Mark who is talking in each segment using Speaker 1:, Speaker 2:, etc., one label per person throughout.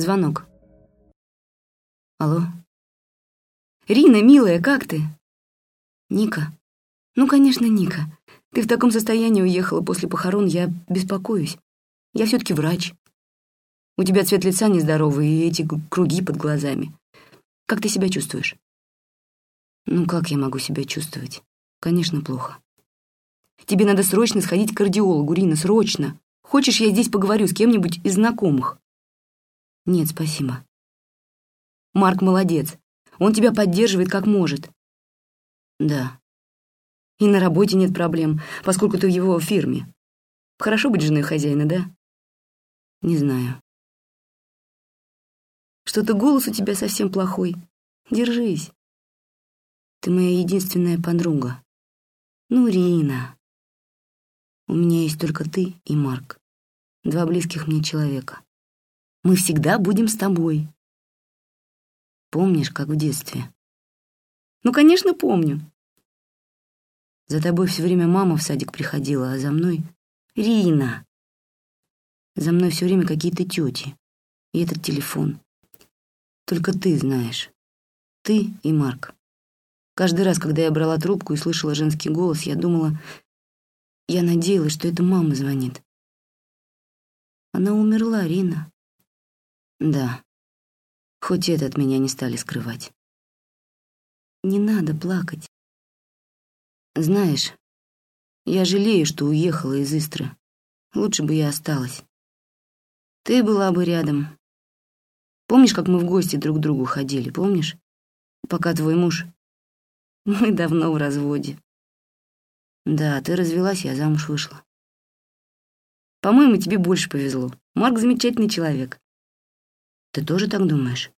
Speaker 1: Звонок. Алло. Рина, милая, как ты? Ника. Ну, конечно, Ника. Ты в таком состоянии уехала после похорон, я беспокоюсь. Я все таки врач. У тебя цвет лица нездоровый и эти круги под глазами. Как ты себя чувствуешь? Ну, как я могу себя чувствовать? Конечно, плохо. Тебе надо срочно сходить к кардиологу, Рина, срочно. Хочешь, я здесь поговорю с кем-нибудь из знакомых? Нет, спасибо. Марк молодец. Он тебя поддерживает как может. Да. И на работе нет проблем, поскольку ты в его фирме. Хорошо быть женой хозяина, да? Не знаю. Что-то голос у тебя совсем плохой. Держись. Ты моя единственная подруга. Ну, Рина. У меня есть только ты и Марк. Два близких мне человека. Мы всегда будем с тобой. Помнишь, как в детстве? Ну, конечно, помню. За тобой все время мама в садик приходила, а за мной — Рина. За мной все время какие-то тети. И этот телефон. Только ты знаешь. Ты и Марк. Каждый раз, когда я брала трубку и слышала женский голос, я думала... Я надеялась, что это мама звонит. Она умерла, Рина. Да. Хоть это от меня не стали скрывать. Не надо плакать. Знаешь, я жалею, что уехала из Истры. Лучше бы я осталась. Ты была бы рядом. Помнишь, как мы в гости друг к другу ходили, помнишь? Пока твой муж... Мы давно в разводе. Да, ты развелась, я замуж вышла. По-моему, тебе больше повезло. Марк замечательный человек. Ты тоже так думаешь?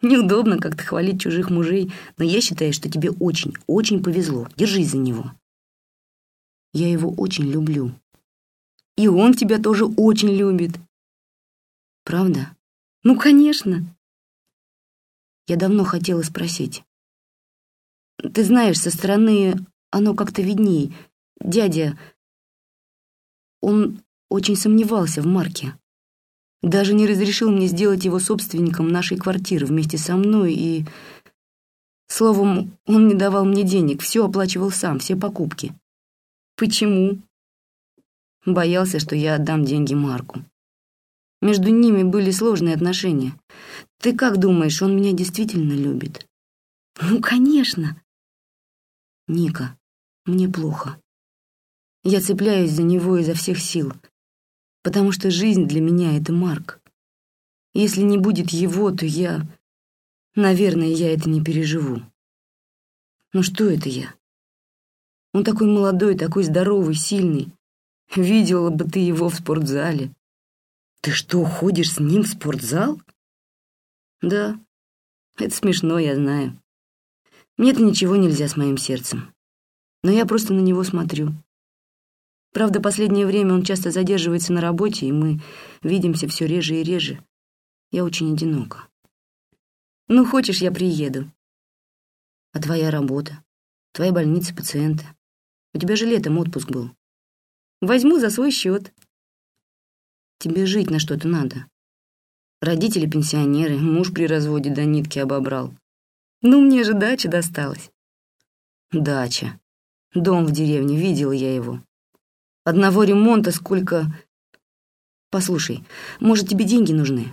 Speaker 1: Неудобно как-то хвалить чужих мужей, но я считаю, что тебе очень, очень повезло. Держись за него. Я его очень люблю. И он тебя тоже очень любит. Правда? Ну, конечно. Я давно хотела спросить. Ты знаешь, со стороны оно как-то видней. Дядя, он очень сомневался в Марке. Даже не разрешил мне сделать его собственником нашей квартиры вместе со мной и... Словом, он не давал мне денег, все оплачивал сам, все покупки. Почему? Боялся, что я отдам деньги Марку. Между ними были сложные отношения. Ты как думаешь, он меня действительно любит? Ну, конечно. Ника, мне плохо. Я цепляюсь за него изо всех сил потому что жизнь для меня — это Марк. Если не будет его, то я... Наверное, я это не переживу. Ну что это я? Он такой молодой, такой здоровый, сильный. Видела бы ты его в спортзале. Ты что, ходишь с ним в спортзал? Да, это смешно, я знаю. Мне-то ничего нельзя с моим сердцем. Но я просто на него смотрю. Правда, последнее время он часто задерживается на работе, и мы видимся все реже и реже. Я очень одинока. Ну, хочешь, я приеду. А твоя работа? Твоя больница, пациенты? У тебя же летом отпуск был. Возьму за свой счет. Тебе жить на что-то надо. Родители пенсионеры, муж при разводе до нитки обобрал. Ну, мне же дача досталась. Дача. Дом в деревне, видела я его. Одного ремонта сколько... Послушай, может, тебе деньги нужны?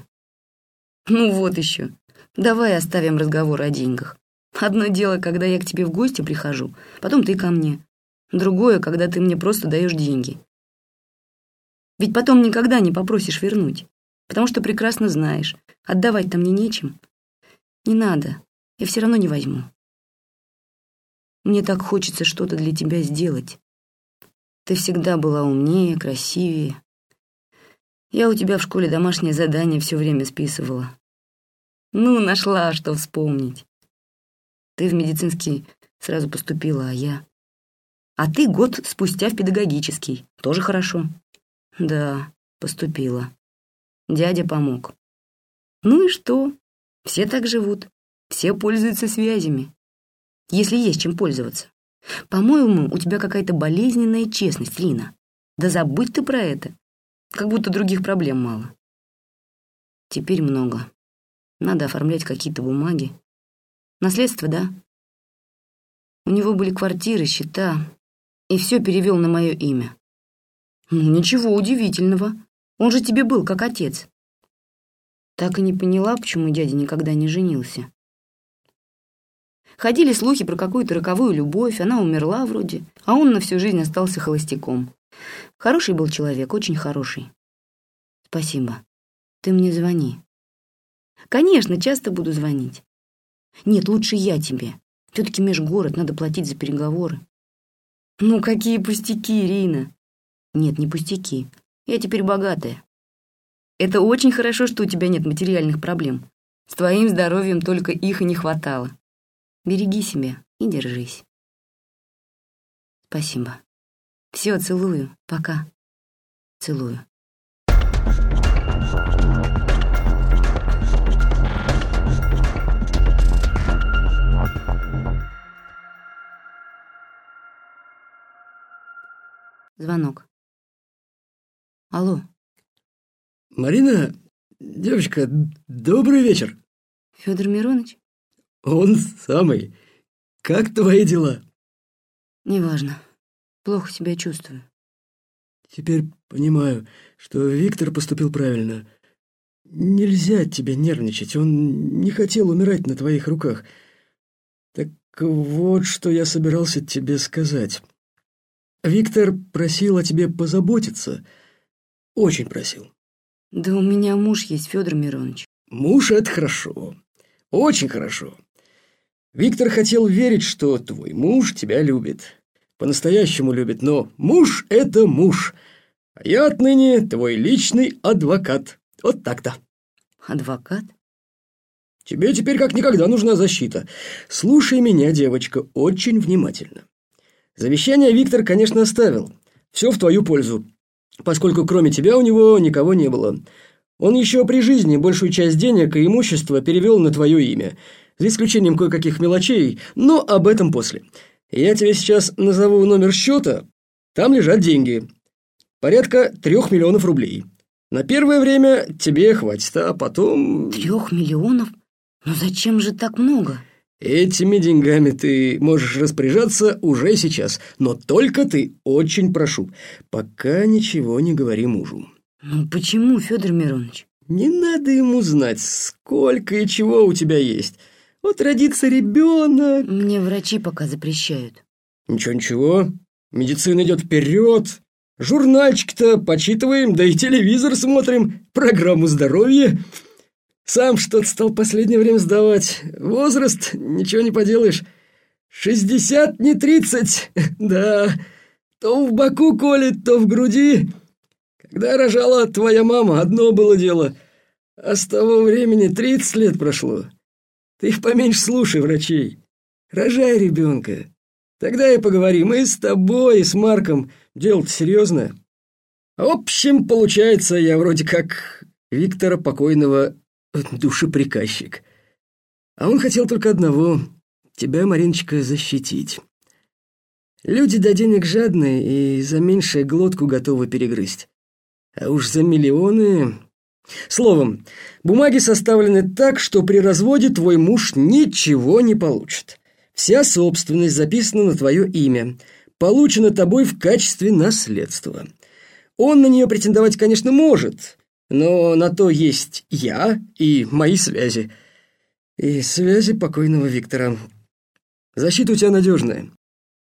Speaker 1: Ну вот еще. Давай оставим разговор о деньгах. Одно дело, когда я к тебе в гости прихожу, потом ты ко мне. Другое, когда ты мне просто даешь деньги. Ведь потом никогда не попросишь вернуть, потому что прекрасно знаешь, отдавать-то мне нечем. Не надо, я все равно не возьму. Мне так хочется что-то для тебя сделать. Ты всегда была умнее, красивее. Я у тебя в школе домашнее задание все время списывала. Ну, нашла, что вспомнить. Ты в медицинский сразу поступила, а я... А ты год спустя в педагогический. Тоже хорошо. Да, поступила. Дядя помог. Ну и что? Все так живут. Все пользуются связями. Если есть чем пользоваться. По-моему, у тебя какая-то болезненная честность, Лина. Да забудь ты про это. Как будто других проблем мало. Теперь много. Надо оформлять какие-то бумаги. Наследство, да? У него были квартиры, счета, и все перевел на мое имя. Ну, ничего удивительного. Он же тебе был как отец. Так и не поняла, почему дядя никогда не женился. Ходили слухи про какую-то роковую любовь, она умерла вроде, а он на всю жизнь остался холостяком. Хороший был человек, очень хороший. Спасибо. Ты мне звони. Конечно, часто буду звонить. Нет, лучше я тебе. Все-таки межгород, надо платить за переговоры. Ну, какие пустяки, Ирина. Нет, не пустяки. Я теперь богатая. Это очень хорошо, что у тебя нет материальных проблем. С твоим здоровьем только их и не хватало. Береги себя и держись. Спасибо. Все, целую. Пока. Целую. Звонок. Алло.
Speaker 2: Марина, девочка, добрый вечер.
Speaker 1: Федор Миронович?
Speaker 2: Он самый. Как твои дела?
Speaker 1: Неважно. Плохо себя чувствую.
Speaker 2: Теперь понимаю, что Виктор поступил правильно. Нельзя тебе нервничать. Он не хотел умирать на твоих руках. Так вот, что я собирался тебе сказать. Виктор просил о тебе позаботиться. Очень просил.
Speaker 1: Да у меня муж есть, Федор Миронович.
Speaker 2: Муж — это хорошо. Очень хорошо. Виктор хотел верить, что твой муж тебя любит. По-настоящему любит, но муж — это муж. А я отныне твой личный адвокат. Вот так-то.
Speaker 1: Адвокат?
Speaker 2: Тебе теперь как никогда нужна защита. Слушай меня, девочка, очень внимательно. Завещание Виктор, конечно, оставил. Все в твою пользу, поскольку кроме тебя у него никого не было. Он еще при жизни большую часть денег и имущества перевел на твое имя – за исключением кое-каких мелочей, но об этом после. Я тебе сейчас назову номер счета, там лежат деньги. Порядка трех миллионов рублей. На первое время тебе хватит, а потом...
Speaker 1: Трех миллионов? Но зачем же так много?
Speaker 2: Этими деньгами ты можешь распоряжаться уже сейчас, но только ты очень прошу, пока ничего не говори мужу.
Speaker 1: Ну почему, Федор Миронович?
Speaker 2: Не надо ему знать, сколько и чего у тебя есть. Вот родится ребенок.
Speaker 1: Мне врачи пока запрещают.
Speaker 2: Ничего-ничего, медицина идет вперед. Журнальчик-то почитываем, да и телевизор смотрим, программу здоровья. Сам что-то стал последнее время сдавать. Возраст, ничего не поделаешь. Шестьдесят, не тридцать, да. То в боку колет, то в груди. Когда рожала твоя мама, одно было дело. А с того времени тридцать лет прошло. Ты поменьше слушай врачей. Рожай ребенка. Тогда и поговорим и с тобой, и с Марком. Дело-то серьезное. В общем, получается, я вроде как Виктора покойного душеприказчик. А он хотел только одного — тебя, Мариночка, защитить. Люди до денег жадные и за меньшее глотку готовы перегрызть. А уж за миллионы Словом, бумаги составлены так, что при разводе твой муж ничего не получит. Вся собственность записана на твое имя, получена тобой в качестве наследства. Он на нее претендовать, конечно, может, но на то есть я и мои связи. И связи покойного Виктора. Защита у тебя надежная.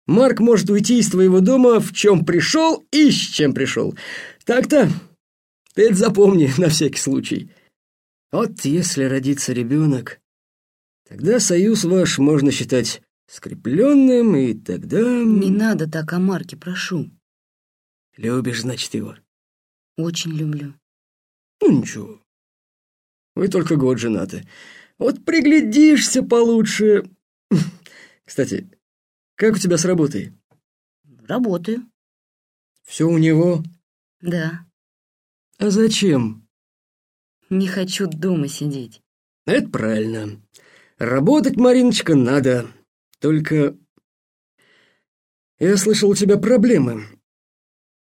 Speaker 2: Марк может уйти из твоего дома, в чем пришел и с чем пришел. Так-то ты это запомни на всякий случай. Вот если родится ребенок, тогда союз ваш можно считать скрепленным, и тогда...
Speaker 1: Не надо так о Марке, прошу.
Speaker 2: Любишь, значит, его?
Speaker 1: Очень люблю.
Speaker 2: Ну, ничего. Вы только год женаты. Вот приглядишься получше. Кстати, как у тебя с работой?
Speaker 1: Работаю.
Speaker 2: Все у него?
Speaker 1: Да.
Speaker 2: «А зачем?»
Speaker 1: «Не хочу дома сидеть».
Speaker 2: «Это правильно. Работать, Мариночка, надо. Только... Я слышал, у тебя проблемы».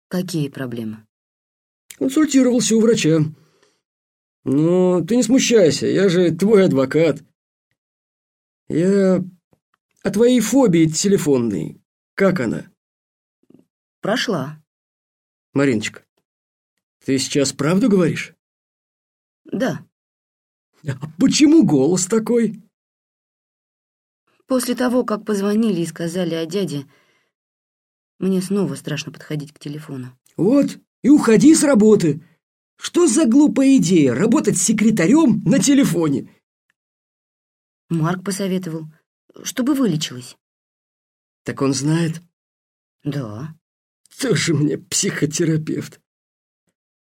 Speaker 1: «Какие проблемы?»
Speaker 2: Консультировался у врача. Ну, ты не смущайся, я же твой адвокат. Я о твоей фобии телефонной. Как она?
Speaker 1: Прошла.
Speaker 2: Мариночка, ты сейчас правду говоришь?
Speaker 1: Да.
Speaker 2: А почему голос такой?
Speaker 1: После того, как позвонили и сказали о дяде, мне снова страшно подходить к телефону.
Speaker 2: Вот, и уходи с работы. Что за глупая идея работать секретарем на телефоне?
Speaker 1: Марк посоветовал, чтобы вылечилась.
Speaker 2: Так он знает?
Speaker 1: Да.
Speaker 2: Тоже мне психотерапевт.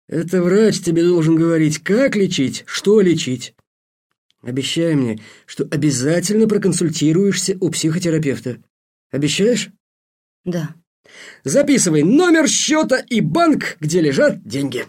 Speaker 2: Это врач тебе должен говорить, как лечить, что лечить. Обещай мне, что обязательно проконсультируешься у психотерапевта. Обещаешь?
Speaker 1: Да.
Speaker 2: Записывай номер счета и банк, где лежат деньги.